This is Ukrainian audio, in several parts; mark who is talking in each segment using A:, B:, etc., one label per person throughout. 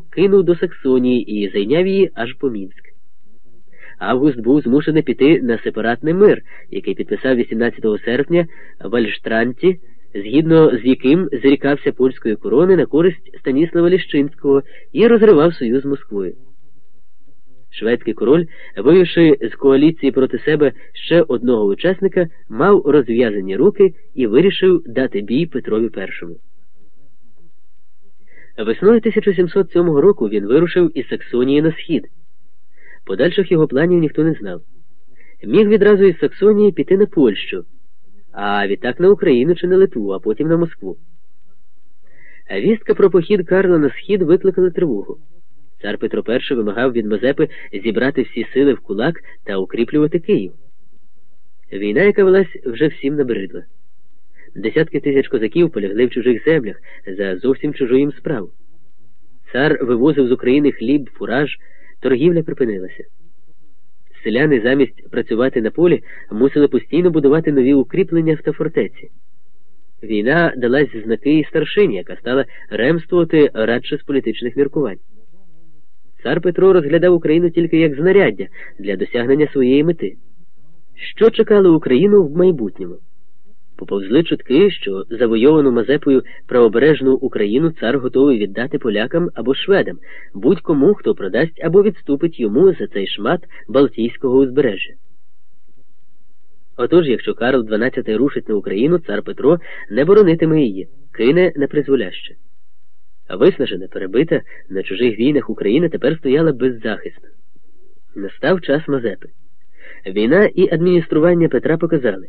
A: кинув до Саксонії і зайняв її аж по Мінськ. Август був змушений піти на сепаратний мир, який підписав 18 серпня в Альштранті, згідно з яким зрікався польської корони на користь Станіслава Ліщинського і розривав союз Москвою. Шведський король, вивівши з коаліції проти себе ще одного учасника, мав розв'язані руки і вирішив дати бій Петрові І. Весною 1707 року він вирушив із Саксонії на схід. Подальших його планів ніхто не знав. Міг відразу із Саксонії піти на Польщу, а відтак на Україну чи на Литву, а потім на Москву. Вістка про похід Карла на схід викликала тривогу. Цар Петро І вимагав від Мазепи зібрати всі сили в кулак та укріплювати Київ. Війна, яка велась, вже всім набридла. Десятки тисяч козаків полягли в чужих землях за зовсім чужу їм справу. Цар вивозив з України хліб, фураж, торгівля припинилася. Селяни замість працювати на полі мусили постійно будувати нові укріплення та фортеці. Війна далась знаки і старшині, яка стала ремствувати радше з політичних міркувань. Цар Петро розглядав Україну тільки як знаряддя для досягнення своєї мети. Що чекало Україну в майбутньому? Поповзли чутки, що завойовану Мазепою правобережну Україну цар готовий віддати полякам або шведам, будь-кому, хто продасть або відступить йому за цей шмат Балтійського узбережжя. Отож, якщо Карл XII рушить на Україну, цар Петро не боронитиме її, кине непризволяще. А виснажена, перебита на чужих війнах Україна тепер стояла беззахисна. Настав час Мазепи. Війна і адміністрування Петра показали.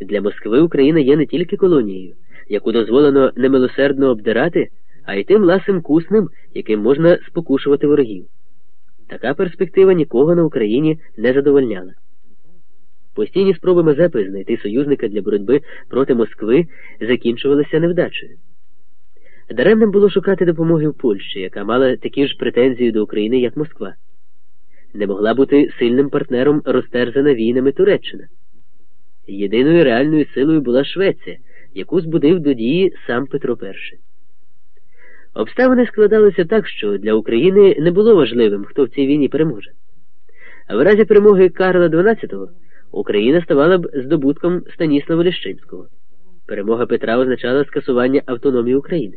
A: Для Москви Україна є не тільки колонією, яку дозволено немилосердно обдирати, а й тим ласим куснем, яким можна спокушувати ворогів. Така перспектива нікого на Україні не задовольняла. Постійні спроби Мазепи знайти союзника для боротьби проти Москви закінчувалися невдачею. Даремним було шукати допомоги в Польщі, яка мала такі ж претензії до України, як Москва. Не могла бути сильним партнером розтерзана війнами Туреччина. Єдиною реальною силою була Швеція, яку збудив до дії сам Петро І. Обставини складалися так, що для України не було важливим, хто в цій війні переможе. А в разі перемоги Карла XII Україна ставала б здобутком Станіслава Ліщинського. Перемога Петра означала скасування автономії України.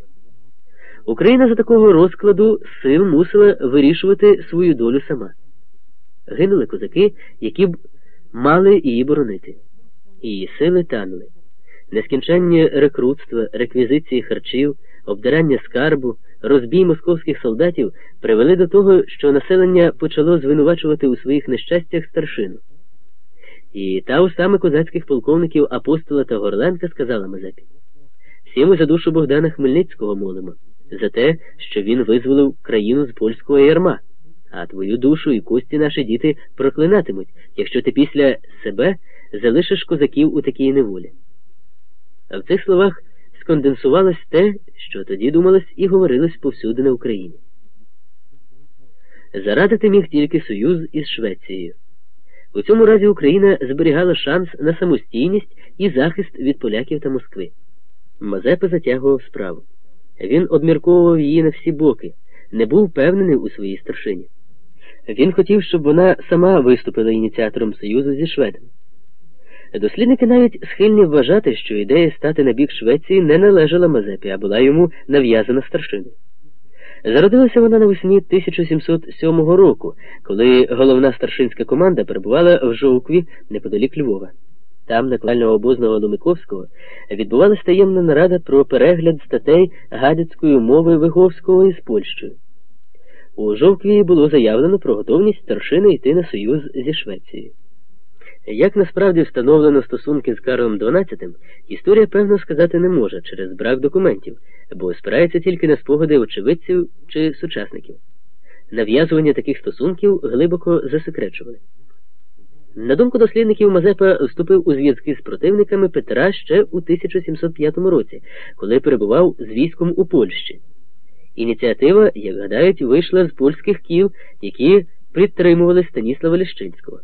A: Україна за такого розкладу сил мусила вирішувати свою долю сама. Гинули козаки, які б мали її боронити. Її сили танули. Нескінченні рекрутства, реквізиції харчів, обдирання скарбу, розбій московських солдатів привели до того, що населення почало звинувачувати у своїх нещастях старшину. І та устами козацьких полковників апостола та Горленка сказала Мазепі всі ми за душу Богдана Хмельницького молимо, за те, що він визволив країну з польського ярма, а твою душу і кості наші діти проклинатимуть, якщо ти після себе залишиш козаків у такій неволі. А в цих словах сконденсувалось те, що тоді думалось і говорилось повсюди на Україні. Зарадити міг тільки союз із Швецією. У цьому разі Україна зберігала шанс на самостійність і захист від поляків та Москви. Мазепа затягував справу. Він обмірковував її на всі боки, не був впевнений у своїй старшині. Він хотів, щоб вона сама виступила ініціатором союзу зі Шведом. Дослідники навіть схильні вважати, що ідея стати на бік Швеції не належала Мазепі, а була йому нав'язана старшиною. Зародилася вона навесні 1707 року, коли головна старшинська команда перебувала в Жовкві неподалік Львова. Там, на клального обозного Ломиковського, відбувалася таємна нарада про перегляд статей гадяцької мови Виговського із Польщею. У Жовкві було заявлено про готовність старшини йти на союз зі Швецією. Як насправді встановлено стосунки з Карлом XII, історія певно сказати не може через брак документів, бо спирається тільки на спогади очевидців чи сучасників. Нав'язування таких стосунків глибоко засекречували. На думку дослідників, Мазепа вступив у зв'язки з противниками Петра ще у 1705 році, коли перебував з військом у Польщі. Ініціатива, як гадають, вийшла з польських кіл, які підтримували Станіслава Ліщинського.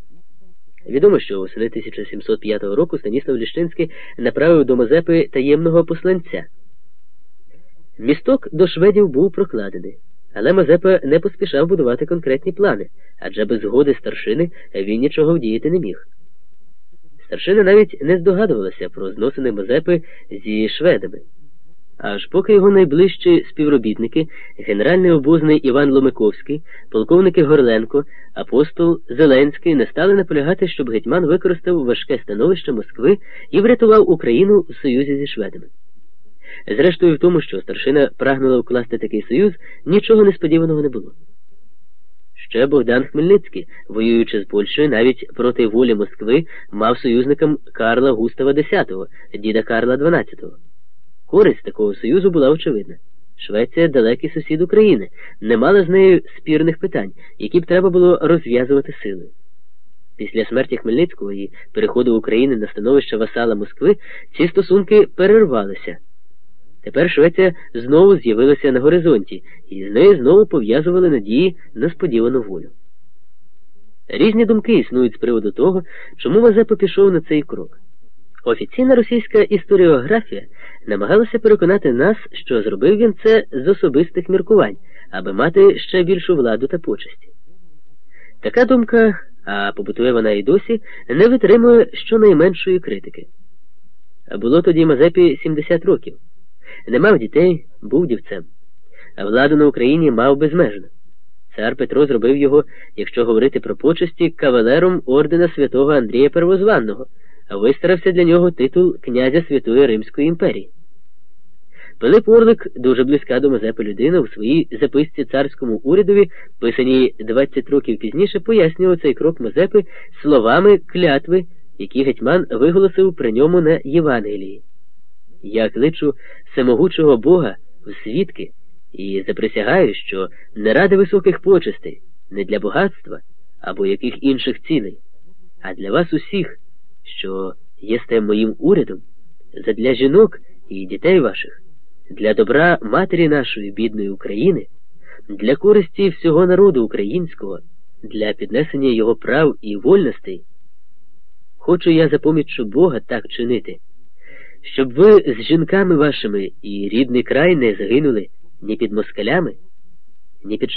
A: Відомо, що восени 1705 року Станіслав Ліщинський направив до Мазепи таємного посланця. Місток до шведів був прокладений, Але Мазепа не поспішав будувати конкретні плани, адже без згоди старшини він нічого вдіяти не міг. Старшина навіть не здогадувалася про зносини Мазепи зі шведами. Аж поки його найближчі співробітники, генеральний обозний Іван Ломиковський, полковники Горленко, апостол Зеленський не стали наполягати, щоб гетьман використав важке становище Москви і врятував Україну в союзі зі шведами. Зрештою, в тому, що старшина прагнула вкласти такий союз, нічого несподіваного не було. Ще Богдан Хмельницький, воюючи з Польщею навіть проти волі Москви, мав союзником Карла Густава X, діда Карла XII. Користь такого союзу була очевидна. Швеція далекий сусід України, не мала з нею спірних питань, які б треба було розв'язувати силою. Після смерті Хмельницького і переходу України на становище васала Москви ці стосунки перервалися. Тепер Швеція знову з'явилася на горизонті, і з нею знову пов'язували надії на сподівану волю. Різні думки існують з приводу того, чому Мазепа пішов на цей крок. Офіційна російська історіографія намагалася переконати нас, що зробив він це з особистих міркувань, аби мати ще більшу владу та почесті. Така думка, а побутує вона і досі, не витримує щонайменшої критики. Було тоді Мазепі 70 років. Не мав дітей, був дівцем, а владу на Україні мав безмежно. Цар Петро зробив його, якщо говорити про почесті, кавалером ордена святого Андрія Первозванного, а вистарався для нього титул князя Святої Римської імперії. Пилип Орлик, дуже близька до Мазепи людина, у своїй записці царському урядові, писаній 20 років пізніше, пояснював цей крок Мазепи словами клятви, які гетьман виголосив при ньому на Євангелії. Я кличу всемогучого Бога в свідки і заприсягаю, що не ради високих почестей, не для багатства або яких інших цілей, а для вас усіх, що єсте моїм урядом, задля жінок і дітей ваших, для добра матері нашої бідної України, для користі всього народу українського, для піднесення його прав і вольностей. Хочу я за поміччю Бога так чинити щоб ви з жінками вашими і рідний край не загинули ні під москалями, ні під